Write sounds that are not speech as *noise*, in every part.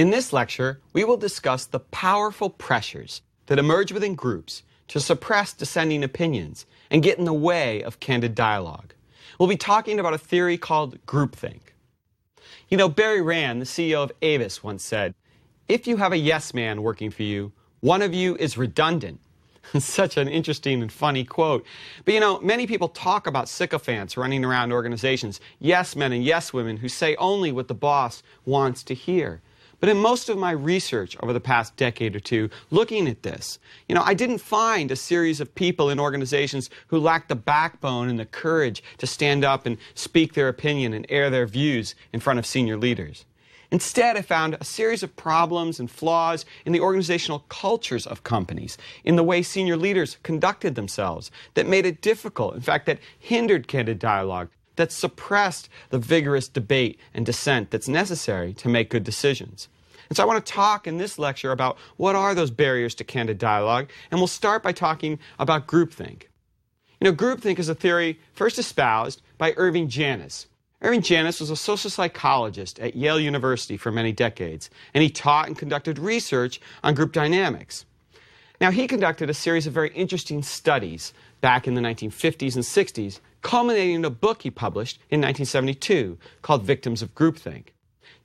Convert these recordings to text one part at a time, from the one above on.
In this lecture, we will discuss the powerful pressures that emerge within groups to suppress dissenting opinions and get in the way of candid dialogue. We'll be talking about a theory called groupthink. You know, Barry Rand, the CEO of Avis, once said, If you have a yes man working for you, one of you is redundant. *laughs* Such an interesting and funny quote. But you know, many people talk about sycophants running around organizations, yes men and yes women who say only what the boss wants to hear. But in most of my research over the past decade or two, looking at this, you know, I didn't find a series of people in organizations who lacked the backbone and the courage to stand up and speak their opinion and air their views in front of senior leaders. Instead, I found a series of problems and flaws in the organizational cultures of companies, in the way senior leaders conducted themselves, that made it difficult, in fact, that hindered candid dialogue, that suppressed the vigorous debate and dissent that's necessary to make good decisions. And so I want to talk in this lecture about what are those barriers to candid dialogue, and we'll start by talking about groupthink. You know, groupthink is a theory first espoused by Irving Janis. Irving Janis was a social psychologist at Yale University for many decades, and he taught and conducted research on group dynamics. Now, he conducted a series of very interesting studies back in the 1950s and 60s culminating in a book he published in 1972 called Victims of Groupthink.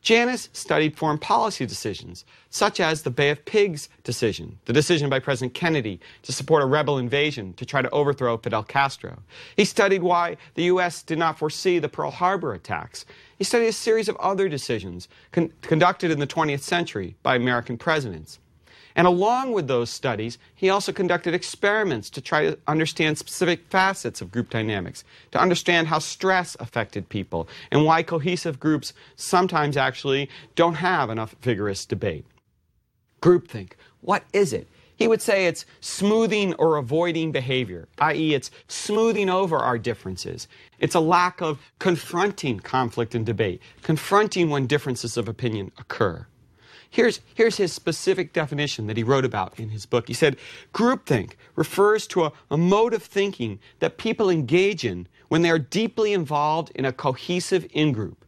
Janis studied foreign policy decisions, such as the Bay of Pigs decision, the decision by President Kennedy to support a rebel invasion to try to overthrow Fidel Castro. He studied why the U.S. did not foresee the Pearl Harbor attacks. He studied a series of other decisions con- conducted in the 20th century by American presidents. And along with those studies, he also conducted experiments to try to understand specific facets of group dynamics, to understand how stress affected people, and why cohesive groups sometimes actually don't have enough vigorous debate. Groupthink, what is it? He would say it's smoothing or avoiding behavior, i.e., it's smoothing over our differences. It's a lack of confronting conflict and debate, confronting when differences of opinion occur. Here's, here's his specific definition that he wrote about in his book. He said, Groupthink refers to a, a mode of thinking that people engage in when they are deeply involved in a cohesive in group.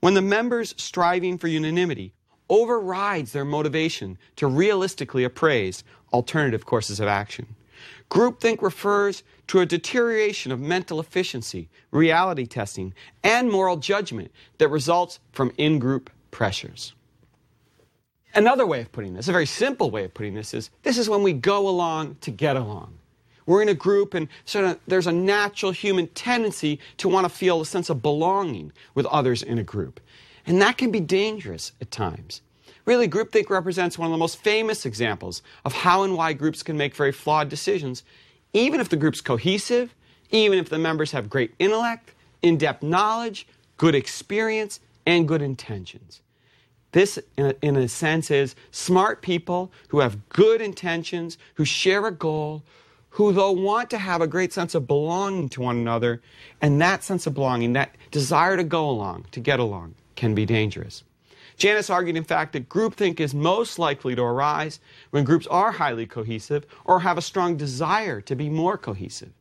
When the members striving for unanimity overrides their motivation to realistically appraise alternative courses of action. Groupthink refers to a deterioration of mental efficiency, reality testing, and moral judgment that results from in group pressures. Another way of putting this, a very simple way of putting this, is this is when we go along to get along. We're in a group, and sort of there's a natural human tendency to want to feel a sense of belonging with others in a group. And that can be dangerous at times. Really, groupthink represents one of the most famous examples of how and why groups can make very flawed decisions, even if the group's cohesive, even if the members have great intellect, in depth knowledge, good experience, and good intentions. This, in a, sense, is smart people who have good intentions, who share a goal, who, though, want to have a great sense of belonging to one another, and that sense of belonging, that desire to go along, to get along, can be dangerous. Janis argued, in fact, that groupthink is most likely to arise when groups are highly cohesive or have a strong desire to be more cohesive,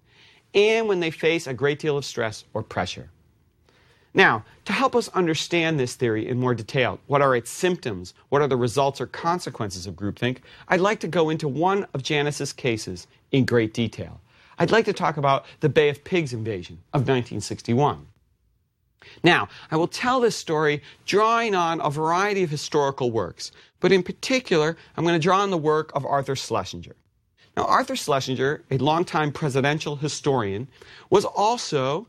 and when they face a great deal of stress or pressure. Now, to help us understand this theory in more detail, what are its symptoms, what are the results or consequences of groupthink, I'd like to go into one of Janis's cases in great detail. I'd like to talk about the Bay of Pigs invasion of 1961. Now, I will tell this story drawing on a variety of historical works, but in particular, I'm going to draw on the work of Arthur Schlesinger. Now, Arthur Schlesinger, a longtime presidential historian, was also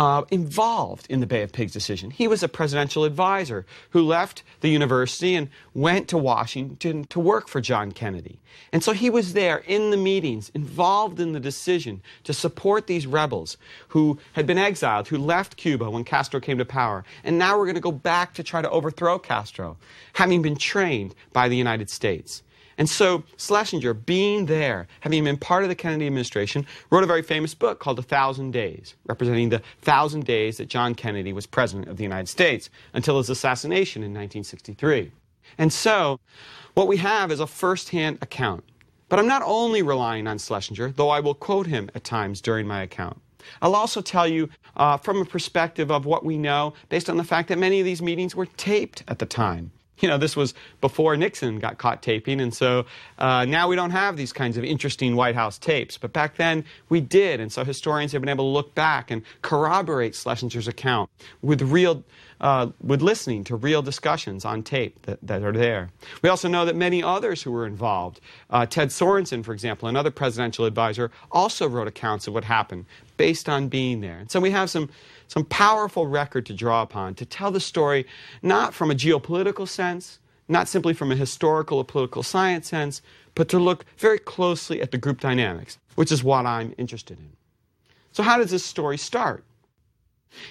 uh, involved in the Bay of Pigs decision. He was a presidential advisor who left the university and went to Washington to work for John Kennedy. And so he was there in the meetings, involved in the decision to support these rebels who had been exiled, who left Cuba when Castro came to power. And now we're going to go back to try to overthrow Castro, having been trained by the United States. And so Schlesinger, being there, having been part of the Kennedy administration, wrote a very famous book called A Thousand Days, representing the thousand days that John Kennedy was president of the United States until his assassination in 1963. And so what we have is a first-hand account. But I'm not only relying on Schlesinger, though I will quote him at times during my account. I'll also tell you uh, from a perspective of what we know based on the fact that many of these meetings were taped at the time. *laughs* you know, this was before Nixon got caught taping, and so uh, now we don't have these kinds of interesting White House tapes. But back then we did, and so historians have been able to look back and corroborate Schlesinger's account with real, uh, with listening to real discussions on tape that, that are there. We also know that many others who were involved, uh, Ted Sorensen, for example, another presidential advisor, also wrote accounts of what happened based on being there. And so we have some some powerful record to draw upon to tell the story not from a geopolitical sense, not simply from a historical or political science sense, but to look very closely at the group dynamics, which is what I'm interested in. So, how does this story start?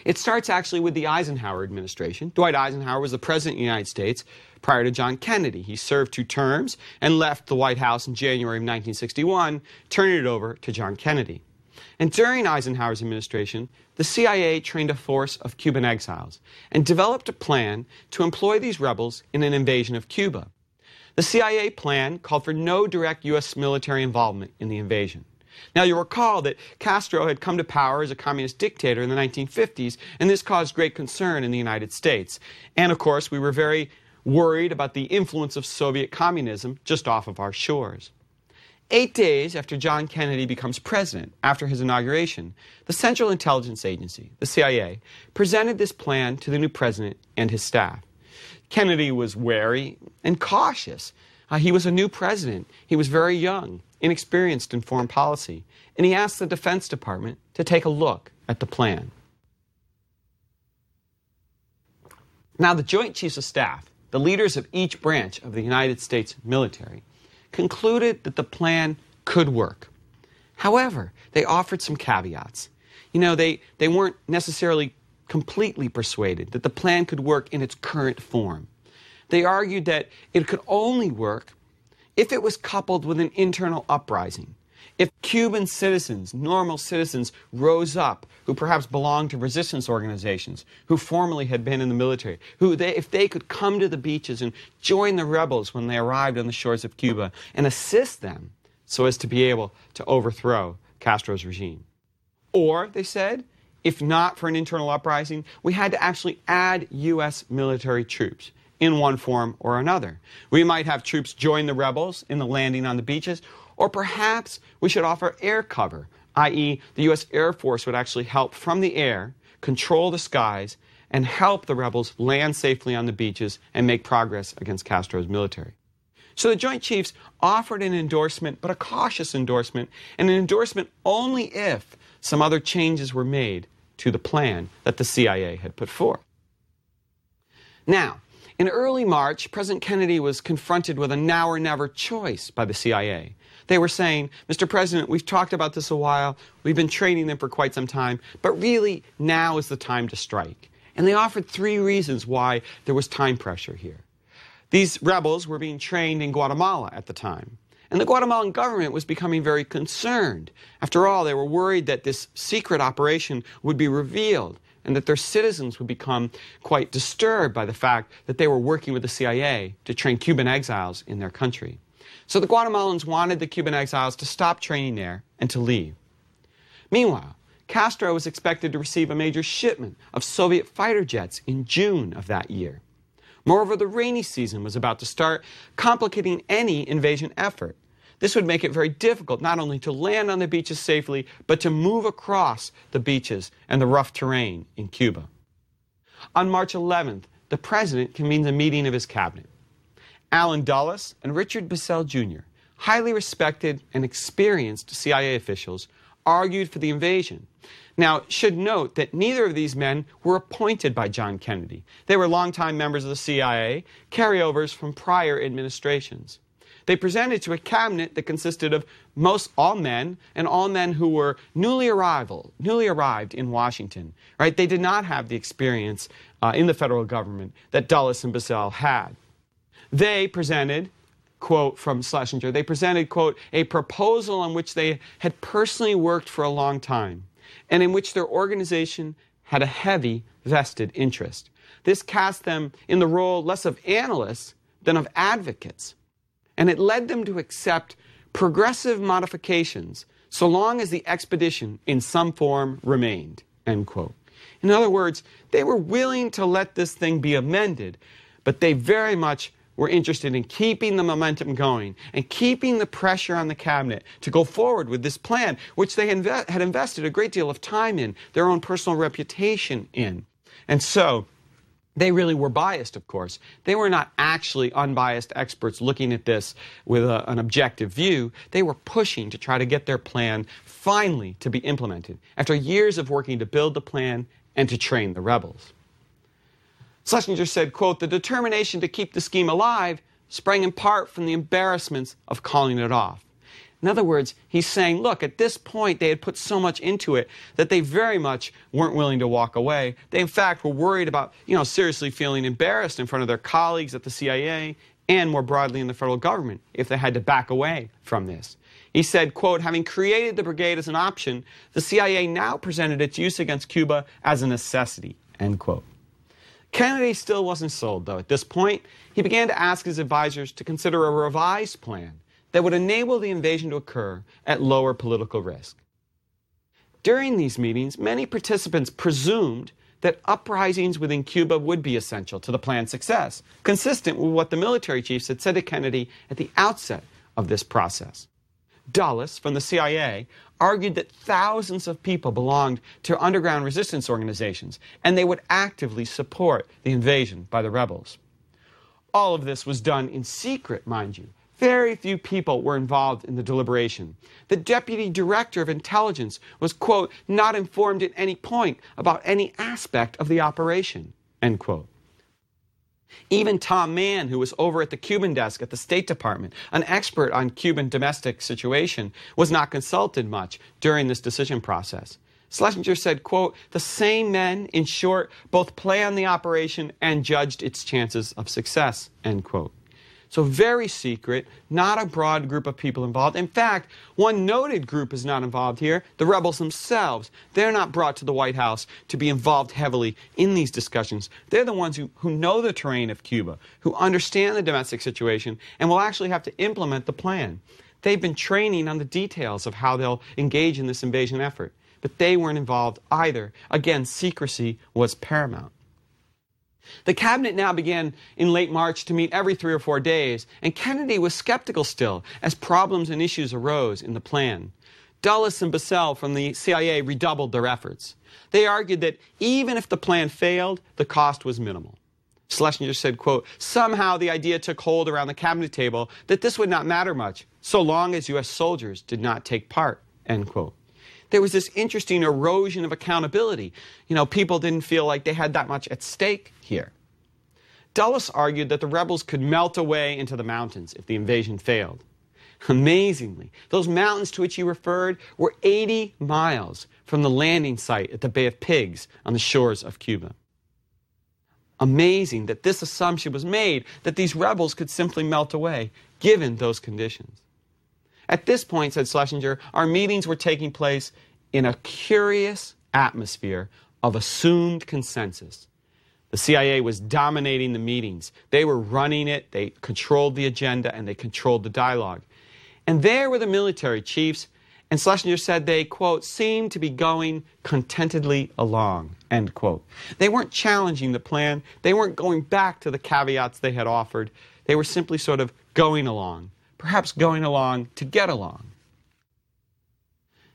It starts actually with the Eisenhower administration. Dwight Eisenhower was the president of the United States prior to John Kennedy. He served two terms and left the White House in January of 1961, turning it over to John Kennedy. And during Eisenhower's administration, the CIA trained a force of Cuban exiles and developed a plan to employ these rebels in an invasion of Cuba. The CIA plan called for no direct U.S. military involvement in the invasion. Now, you'll recall that Castro had come to power as a communist dictator in the 1950s, and this caused great concern in the United States. And of course, we were very worried about the influence of Soviet communism just off of our shores. Eight days after John Kennedy becomes president, after his inauguration, the Central Intelligence Agency, the CIA, presented this plan to the new president and his staff. Kennedy was wary and cautious. Uh, he was a new president. He was very young, inexperienced in foreign policy, and he asked the Defense Department to take a look at the plan. Now, the Joint Chiefs of Staff, the leaders of each branch of the United States military, concluded that the plan could work. However, they offered some caveats. You know, they, they weren't necessarily completely persuaded that the plan could work in its current form. They argued that it could only work if it was coupled with an internal uprising. If Cuban citizens, normal citizens, rose up who perhaps belonged to resistance organizations, who formerly had been in the military, who they, if they could come to the beaches and join the rebels when they arrived on the shores of Cuba and assist them so as to be able to overthrow Castro's regime. Or, they said, if not for an internal uprising, we had to actually add U.S. military troops in one form or another. We might have troops join the rebels in the landing on the beaches, or perhaps we should offer air cover, i.e., the U.S. Air Force would actually help from the air control the skies and help the rebels land safely on the beaches and make progress against Castro's military. So the Joint Chiefs offered an endorsement, but a cautious endorsement, and an endorsement only if some other changes were made to the plan that the CIA had put forth. Now, in early March, President Kennedy was confronted with a now or never choice by the CIA. They were saying, Mr. President, we've talked about this a while, we've been training them for quite some time, but really now is the time to strike. And they offered three reasons why there was time pressure here. These rebels were being trained in Guatemala at the time. And the Guatemalan government was becoming very concerned. After all, they were worried that this secret operation would be revealed and that their citizens would become quite disturbed by the fact that they were working with the CIA to train Cuban exiles in their country. So the Guatemalans wanted the Cuban exiles to stop training there and to leave. Meanwhile, Castro was expected to receive a major shipment of Soviet fighter jets in June of that year. Moreover, the rainy season was about to start, complicating any invasion effort. This would make it very difficult not only to land on the beaches safely, but to move across the beaches and the rough terrain in Cuba. On March 11th, the president convenes a meeting of his cabinet. Allen Dulles and Richard Bissell Jr., highly respected and experienced CIA officials, argued for the invasion. Now, should note that neither of these men were appointed by John Kennedy. They were longtime members of the CIA, carryovers from prior administrations. They presented to a cabinet that consisted of most all men and all men who were newly arrival, newly arrived in Washington. Right? They did not have the experience uh, in the federal government that Dulles and Bissell had. They presented, quote from Schlesinger, they presented, quote, a proposal on which they had personally worked for a long time and in which their organization had a heavy vested interest. This cast them in the role less of analysts than of advocates. And it led them to accept progressive modifications so long as the expedition in some form remained. End quote. In other words, they were willing to let this thing be amended, but they very much were interested in keeping the momentum going and keeping the pressure on the cabinet to go forward with this plan, which they inve- had invested a great deal of time in, their own personal reputation in. And so, they really were biased, of course. They were not actually unbiased experts looking at this with a, an objective view. They were pushing to try to get their plan finally to be implemented after years of working to build the plan and to train the rebels. Schlesinger said, quote, the determination to keep the scheme alive sprang in part from the embarrassments of calling it off. In other words, he's saying, look, at this point they had put so much into it that they very much weren't willing to walk away. They, in fact, were worried about, you know, seriously feeling embarrassed in front of their colleagues at the CIA and more broadly in the federal government if they had to back away from this. He said, quote, having created the brigade as an option, the CIA now presented its use against Cuba as a necessity, end quote. Kennedy still wasn't sold, though. At this point, he began to ask his advisors to consider a revised plan that would enable the invasion to occur at lower political risk. During these meetings, many participants presumed that uprisings within Cuba would be essential to the plan's success, consistent with what the military chiefs had said to Kennedy at the outset of this process. Dulles from the CIA argued that thousands of people belonged to underground resistance organizations and they would actively support the invasion by the rebels. All of this was done in secret, mind you. Very few people were involved in the deliberation. The deputy director of intelligence was, quote, not informed at any point about any aspect of the operation, end quote. Even Tom Mann, who was over at the Cuban desk at the State Department, an expert on Cuban domestic situation, was not consulted much during this decision process. Schlesinger said, quote, the same men, in short, both planned the operation and judged its chances of success, end quote. So very secret, not a broad group of people involved. In fact, one noted group is not involved here, the rebels themselves. They're not brought to the White House to be involved heavily in these discussions. They're the ones who, who know the terrain of Cuba, who understand the domestic situation, and will actually have to implement the plan. They've been training on the details of how they'll engage in this invasion effort, but they weren't involved either. Again, secrecy was paramount. The cabinet now began in late March to meet every three or four days, and Kennedy was skeptical still as problems and issues arose in the plan. Dulles and Bissell from the CIA redoubled their efforts. They argued that even if the plan failed, the cost was minimal. Schlesinger said, quote, somehow the idea took hold around the cabinet table that this would not matter much so long as U.S. soldiers did not take part, end quote there was this interesting erosion of accountability. You know, people didn't feel like they had that much at stake here. Dulles argued that the rebels could melt away into the mountains if the invasion failed. Amazingly, those mountains to which he referred were 80 miles from the landing site at the Bay of Pigs on the shores of Cuba. Amazing that this assumption was made that these rebels could simply melt away, given those conditions. At this point, said Schlesinger, our meetings were taking place in a curious atmosphere of assumed consensus. The CIA was dominating the meetings. They were running it, they controlled the agenda, and they controlled the dialogue. And there were the military chiefs, and Schlesinger said they, quote, seemed to be going contentedly along, end quote. They weren't challenging the plan, they weren't going back to the caveats they had offered, they were simply sort of going along perhaps going along to get along.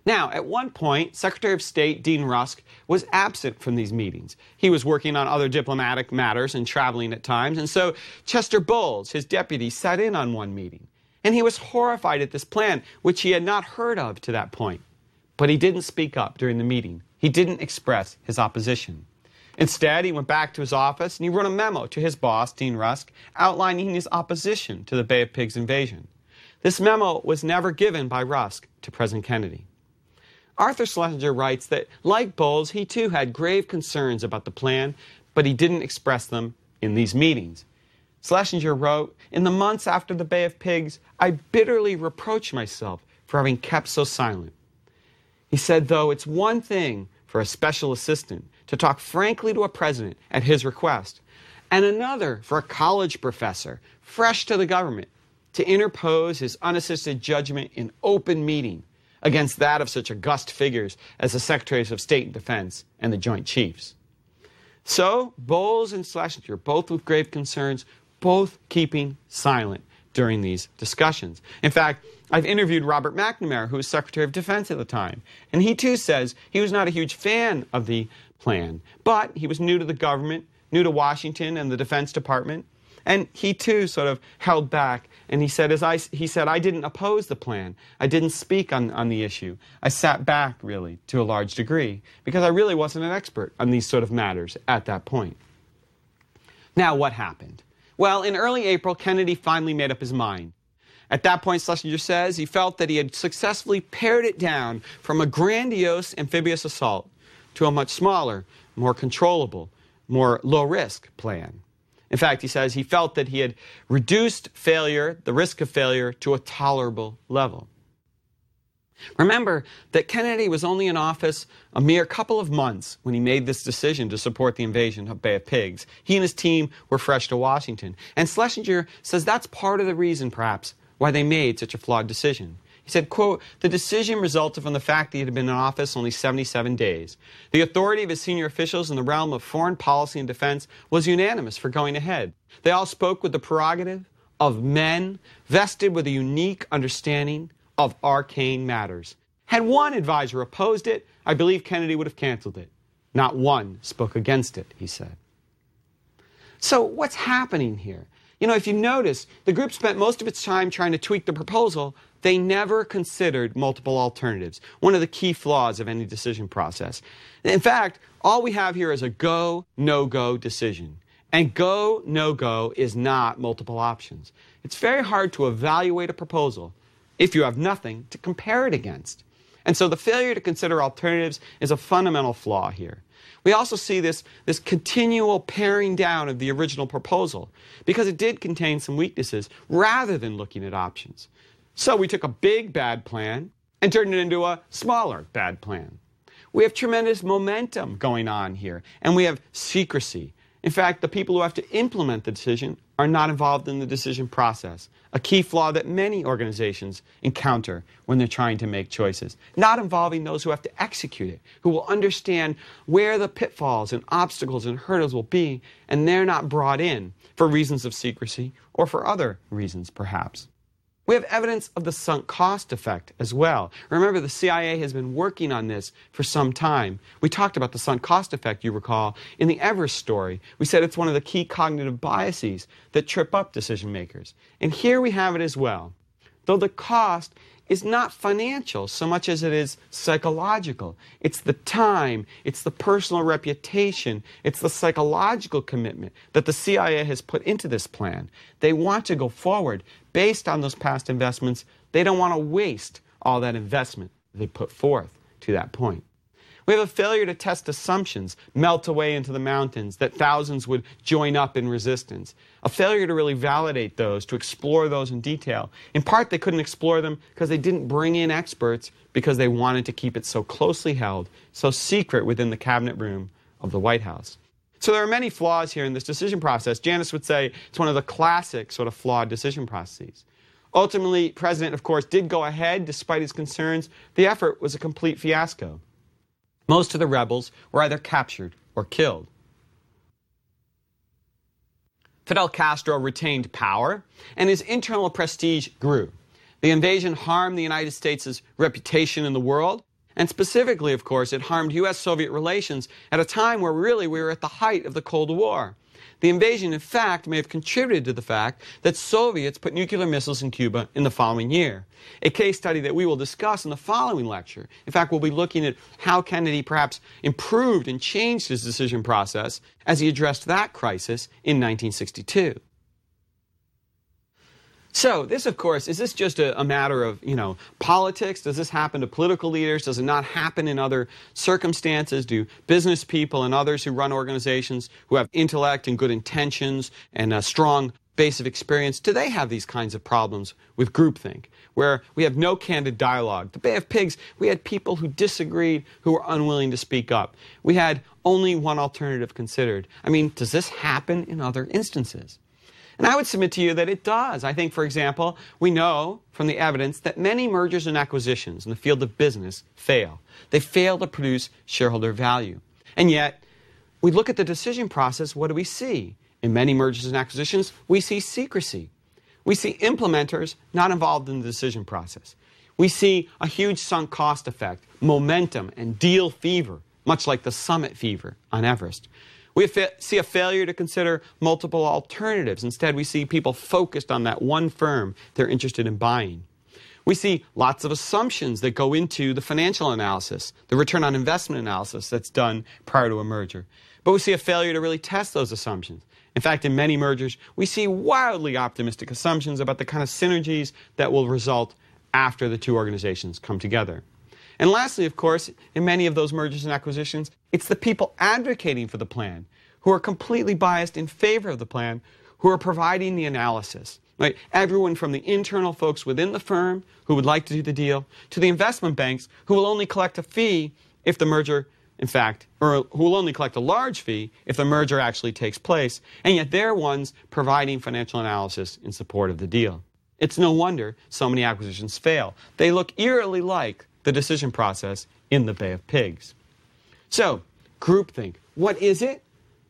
Now, at one point, Secretary of State Dean Rusk was absent from these meetings. He was working on other diplomatic matters and traveling at times, and so Chester Bowles, his deputy, sat in on one meeting. And he was horrified at this plan, which he had not heard of to that point. But he didn't speak up during the meeting. He didn't express his opposition. Instead, he went back to his office and he wrote a memo to his boss, Dean Rusk, outlining his opposition to the Bay of Pigs invasion. This memo was never given by Rusk to President Kennedy. Arthur Schlesinger writes that, like Bowles, he too had grave concerns about the plan, but he didn't express them in these meetings. Schlesinger wrote, In the months after the Bay of Pigs, I bitterly reproach myself for having kept so silent. He said, though, it's one thing for a special assistant to talk frankly to a president at his request, and another for a college professor, fresh to the government, to interpose his unassisted judgment in open meeting against that of such august figures as the Secretaries of State and Defense and the Joint Chiefs. So, Bowles and Schlesinger, both with grave concerns, both keeping silent during these discussions. In fact, I've interviewed Robert McNamara, who was Secretary of Defense at the time, and he too says he was not a huge fan of the plan, but he was new to the government, new to Washington and the Defense Department, and he too sort of held back. And he said, as I, he said, I didn't oppose the plan. I didn't speak on, on the issue. I sat back, really, to a large degree, because I really wasn't an expert on these sort of matters at that point. Now, what happened? Well, in early April, Kennedy finally made up his mind. At that point, Schlesinger says he felt that he had successfully pared it down from a grandiose amphibious assault to a much smaller, more controllable, more low risk plan. In fact, he says he felt that he had reduced failure, the risk of failure, to a tolerable level. Remember that Kennedy was only in office a mere couple of months when he made this decision to support the invasion of Bay of Pigs. He and his team were fresh to Washington. And Schlesinger says that's part of the reason, perhaps, why they made such a flawed decision. He said, quote, the decision resulted from the fact that he had been in office only 77 days. The authority of his senior officials in the realm of foreign policy and defense was unanimous for going ahead. They all spoke with the prerogative of men vested with a unique understanding of arcane matters. Had one advisor opposed it, I believe Kennedy would have canceled it. Not one spoke against it, he said. So, what's happening here? You know, if you notice, the group spent most of its time trying to tweak the proposal. They never considered multiple alternatives, one of the key flaws of any decision process. In fact, all we have here is a go, no go decision. And go, no go is not multiple options. It's very hard to evaluate a proposal if you have nothing to compare it against. And so the failure to consider alternatives is a fundamental flaw here. We also see this, this continual paring down of the original proposal because it did contain some weaknesses rather than looking at options. So we took a big bad plan and turned it into a smaller bad plan. We have tremendous momentum going on here, and we have secrecy. In fact, the people who have to implement the decision are not involved in the decision process, a key flaw that many organizations encounter when they're trying to make choices, not involving those who have to execute it, who will understand where the pitfalls and obstacles and hurdles will be, and they're not brought in for reasons of secrecy or for other reasons, perhaps. We have evidence of the sunk cost effect as well. Remember, the CIA has been working on this for some time. We talked about the sunk cost effect, you recall, in the Everest story. We said it's one of the key cognitive biases that trip up decision makers. And here we have it as well. Though the cost is not financial so much as it is psychological. It's the time, it's the personal reputation, it's the psychological commitment that the CIA has put into this plan. They want to go forward based on those past investments. They don't want to waste all that investment they put forth to that point. We have a failure to test assumptions, melt away into the mountains, that thousands would join up in resistance. A failure to really validate those, to explore those in detail. In part, they couldn't explore them because they didn't bring in experts because they wanted to keep it so closely held, so secret within the cabinet room of the White House. So there are many flaws here in this decision process. Janis would say it's one of the classic sort of flawed decision processes. Ultimately, President, of course, did go ahead despite his concerns. The effort was a complete fiasco. Most of the rebels were either captured or killed. Fidel Castro retained power, and his internal prestige grew. The invasion harmed the United States' reputation in the world, and specifically, of course, it harmed U.S. Soviet relations at a time where really we were at the height of the Cold War. The invasion, in fact, may have contributed to the fact that Soviets put nuclear missiles in Cuba in the following year. A case study that we will discuss in the following lecture. In fact, we'll be looking at how Kennedy perhaps improved and changed his decision process as he addressed that crisis in 1962. So, this, of course, is this just a, a, matter of, you know, politics? Does this happen to political leaders? Does it not happen in other circumstances? Do business people and others who run organizations who have intellect and good intentions and a strong base of experience, do they have these kinds of problems with groupthink, where we have no candid dialogue? The Bay of Pigs, we had people who disagreed, who were unwilling to speak up. We had only one alternative considered. I mean, does this happen in other instances? And I would submit to you that it does. I think, for example, we know from the evidence that many mergers and acquisitions in the field of business fail. They fail to produce shareholder value. And yet, we look at the decision process, what do we see? In many mergers and acquisitions, we see secrecy. We see implementers not involved in the decision process. We see a huge sunk cost effect, momentum, and deal fever, much like the summit fever on Everest. We see a failure to consider multiple alternatives. Instead, we see people focused on that one firm they're interested in buying. We see lots of assumptions that go into the financial analysis, the return on investment analysis that's done prior to a merger. But we see a failure to really test those assumptions. In fact, in many mergers, we see wildly optimistic assumptions about the kind of synergies that will result after the two organizations come together. And lastly, of course, in many of those mergers and acquisitions, it's the people advocating for the plan who are completely biased in favor of the plan who are providing the analysis. Right? Everyone from the internal folks within the firm who would like to do the deal to the investment banks who will only collect a fee if the merger, in fact, or who will only collect a large fee if the merger actually takes place, and yet they're ones providing financial analysis in support of the deal. It's no wonder so many acquisitions fail. They look eerily like the decision process in the Bay of Pigs. So, groupthink. What is it?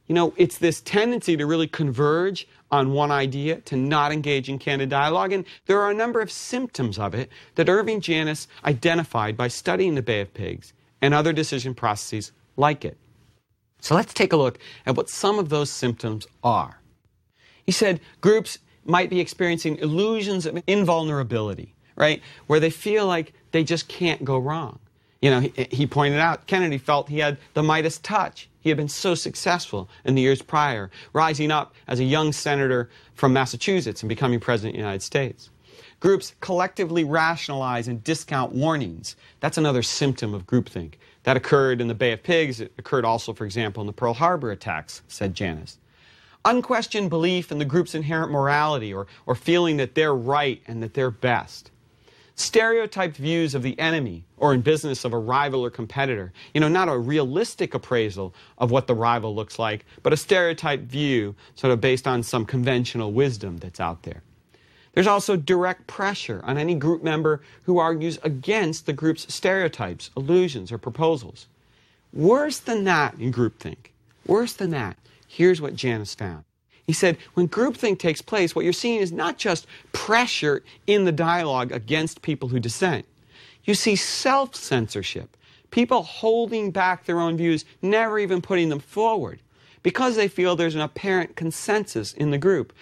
You know, it's this tendency to really converge on one idea, to not engage in candid dialogue. And there are a number of symptoms of it that Irving Janis identified by studying the Bay of Pigs and other decision processes like it. So let's take a look at what some of those symptoms are. He said groups might be experiencing illusions of invulnerability, right? Where they feel like they just can't go wrong. You know, he, he, pointed out Kennedy felt he had the Midas touch. He had been so successful in the years prior, rising up as a young senator from Massachusetts and becoming president of the United States. Groups collectively rationalize and discount warnings. That's another symptom of groupthink. That occurred in the Bay of Pigs. It occurred also, for example, in the Pearl Harbor attacks, said Janis unquestioned belief in the group's inherent morality or, or feeling that they're right and that they're best. Stereotyped views of the enemy or in business of a rival or competitor. You know, not a realistic appraisal of what the rival looks like, but a stereotyped view sort of based on some conventional wisdom that's out there. There's also direct pressure on any group member who argues against the group's stereotypes, illusions, or proposals. Worse than that in groupthink, worse than that Here's what Janis found. He said, when groupthink takes place, what you're seeing is not just pressure in the dialogue against people who dissent. You see self censorship, people holding back their own views, never even putting them forward, because they feel there's an apparent consensus in the group.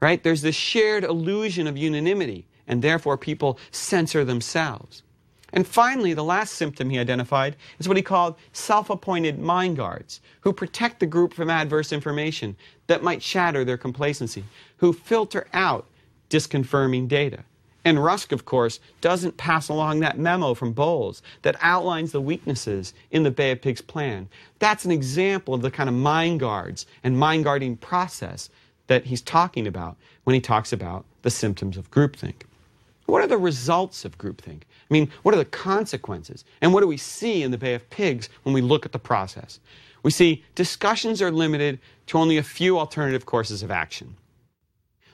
Right? There's this shared illusion of unanimity, and therefore people censor themselves. And finally, the last symptom he identified is what he called self appointed mind guards, who protect the group from adverse information that might shatter their complacency, who filter out disconfirming data. And Rusk, of course, doesn't pass along that memo from Bowles that outlines the weaknesses in the Bay of Pigs plan. That's an example of the kind of mind guards and mind guarding process that he's talking about when he talks about the symptoms of groupthink. What are the results of groupthink? I mean, what are the consequences? And what do we see in the Bay of Pigs when we look at the process? We see discussions are limited to only a few alternative courses of action.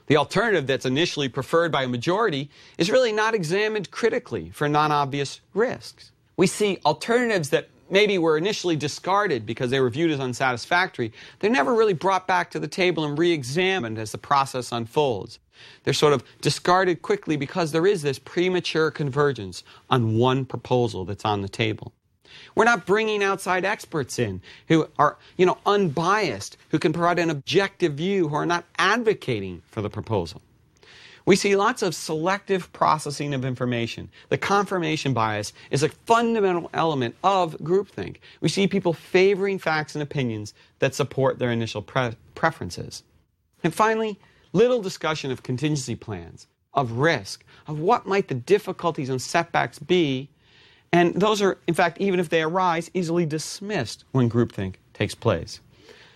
The alternative that's initially preferred by a majority is really not examined critically for non obvious risks. We see alternatives that maybe were initially discarded because they were viewed as unsatisfactory. They're never really brought back to the table and re examined as the process unfolds. They're sort of discarded quickly because there is this premature convergence on one proposal that's on the table. We're not bringing outside experts in who are, you know, unbiased, who can provide an objective view, who are not advocating for the proposal. We see lots of selective processing of information. The confirmation bias is a fundamental element of groupthink. We see people favoring facts and opinions that support their initial pre- preferences. And finally, little discussion of contingency plans, of risk, of what might the difficulties and setbacks be. And those are, in fact, even if they arise, easily dismissed when groupthink takes place.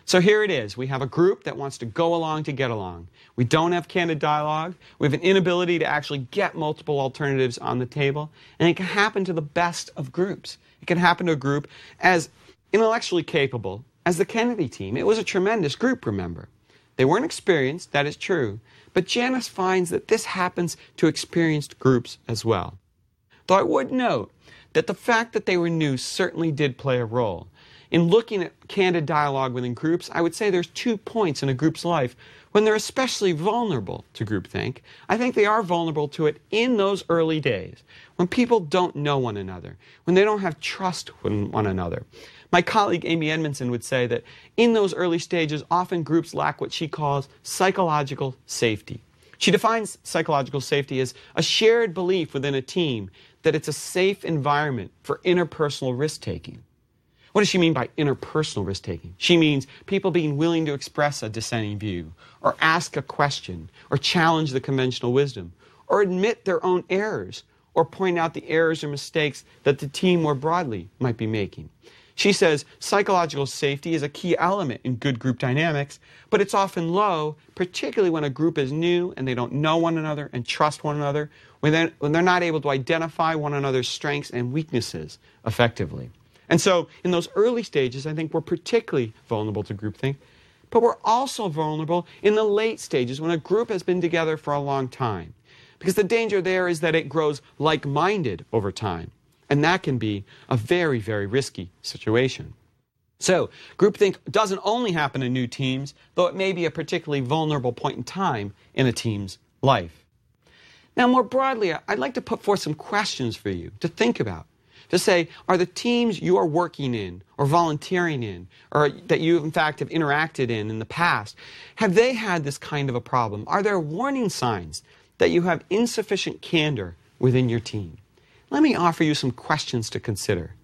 So here it is. We have a group that wants to go along to get along. We don't have candid dialogue. We have an inability to actually get multiple alternatives on the table. And it can happen to the best of groups. It can happen to a group as intellectually capable as the Kennedy team. It was a tremendous group, remember. They weren't experienced, that is true, but Janis finds that this happens to experienced groups as well. Though I would note that the fact that they were new certainly did play a role. In looking at candid dialogue within groups, I would say there's two points in a group's life when they're especially vulnerable to groupthink. I think they are vulnerable to it in those early days, when people don't know one another, when they don't have trust in one another. My colleague Amy Edmondson would say that in those early stages, often groups lack what she calls psychological safety. She defines psychological safety as a shared belief within a team that it's a safe environment for interpersonal risk taking. What does she mean by interpersonal risk taking? She means people being willing to express a dissenting view, or ask a question, or challenge the conventional wisdom, or admit their own errors, or point out the errors or mistakes that the team more broadly might be making. She says psychological safety is a key element in good group dynamics, but it's often low, particularly when a group is new and they don't know one another and trust one another, when they're, when they're not able to identify one another's strengths and weaknesses effectively. And so, in those early stages, I think we're particularly vulnerable to groupthink. But we're also vulnerable in the late stages when a group has been together for a long time. Because the danger there is that it grows like minded over time. And that can be a very, very risky situation. So, groupthink doesn't only happen in new teams, though it may be a particularly vulnerable point in time in a team's life. Now, more broadly, I'd like to put forth some questions for you to think about to say, are the teams you are working in or volunteering in, or that you in fact have interacted in in the past, have they had this kind of a problem? Are there warning signs that you have insufficient candor within your team? Let me offer you some questions to consider.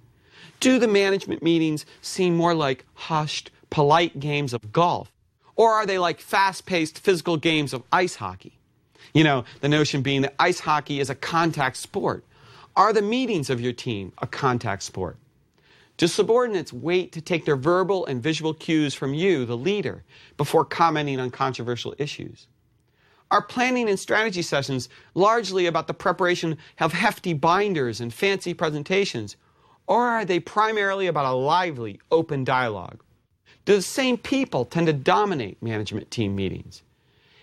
Do the management meetings seem more like hushed, polite games of golf, or are they like fast paced physical games of ice hockey? You know, the notion being that ice hockey is a contact sport are the meetings of your team a contact sport? Do subordinates wait to take their verbal and visual cues from you, the leader, before commenting on controversial issues? Are planning and strategy sessions largely about the preparation of hefty binders and fancy presentations, or are they primarily about a lively, open dialogue? Do the same people tend to dominate management team meetings?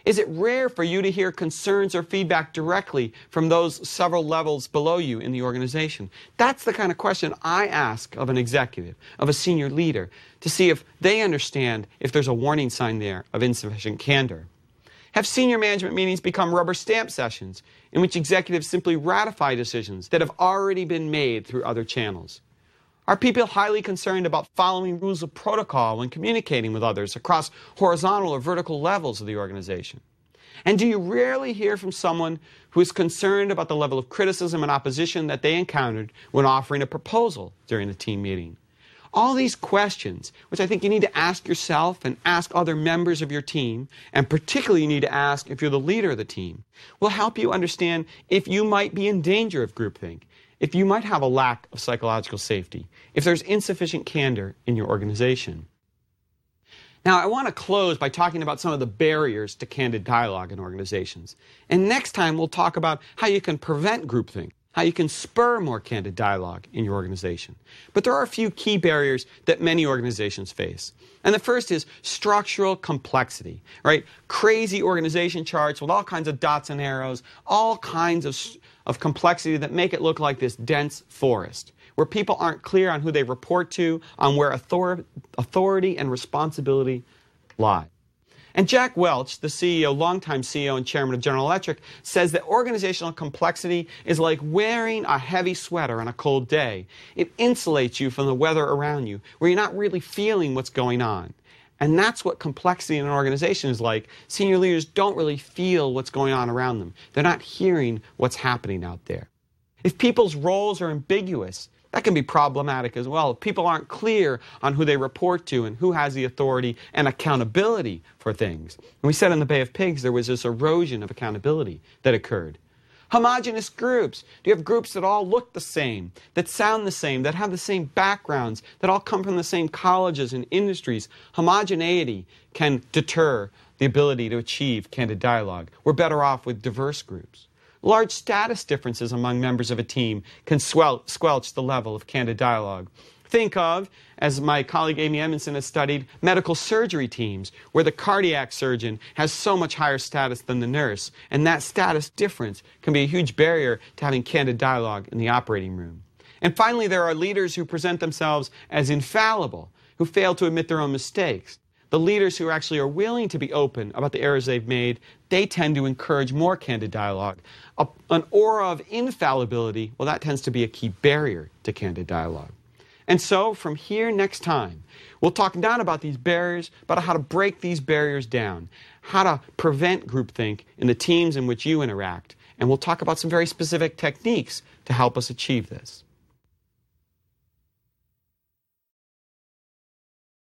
Is it rare for you to hear concerns or feedback directly from those several levels below you in the organization? That's the kind of question I ask of an executive, of a senior leader, to see if they understand if there's a warning sign there of insufficient candor. Have senior management meetings become rubber stamp sessions in which executives simply ratify decisions that have already been made through other channels? Are people highly concerned about following rules of protocol when communicating with others across horizontal or vertical levels of the organization? And do you rarely hear from someone who is concerned about the level of criticism and opposition that they encountered when offering a proposal during the team meeting? All these questions, which I think you need to ask yourself and ask other members of your team, and particularly you need to ask if you're the leader of the team, will help you understand if you might be in danger of groupthink if you might have a lack of psychological safety, if there's insufficient candor in your organization. Now, I want to close by talking about some of the barriers to candid dialogue in organizations. And next time, we'll talk about how you can prevent groupthink, how you can spur more candid dialogue in your organization. But there are a few key barriers that many organizations face. And the first is structural complexity, right? Crazy organization charts with all kinds of dots and arrows, all kinds of of complexity that make it look like this dense forest, where people aren't clear on who they report to, on where author- authority and responsibility lie. And Jack Welch, the CEO, longtime CEO and chairman of General Electric, says that organizational complexity is like wearing a heavy sweater on a cold day. It insulates you from the weather around you, where you're not really feeling what's going on. And that's what complexity in an organization is like. Senior leaders don't really feel what's going on around them. They're not hearing what's happening out there. If people's roles are ambiguous, that can be problematic as well. If people aren't clear on who they report to and who has the authority and accountability for things. And we said in the Bay of Pigs there was this erosion of accountability that occurred. Homogenous groups. Do you have groups that all look the same, that sound the same, that have the same backgrounds, that all come from the same colleges and industries? Homogeneity can deter the ability to achieve candid dialogue. We're better off with diverse groups. Large status differences among members of a team can squelch the level of candid dialogue. Think of, as my colleague Amy Edmondson has studied, medical surgery teams, where the cardiac surgeon has so much higher status than the nurse, and that status difference can be a huge barrier to having candid dialogue in the operating room. And finally, there are leaders who present themselves as infallible, who fail to admit their own mistakes. The leaders who actually are willing to be open about the errors they've made, they tend to encourage more candid dialogue. A, an aura of infallibility, well, that tends to be a key barrier to candid dialogue. And so, from here next time, we'll talk not about these barriers, but how to break these barriers down, how to prevent groupthink in the teams in which you interact, and we'll talk about some very specific techniques to help us achieve this.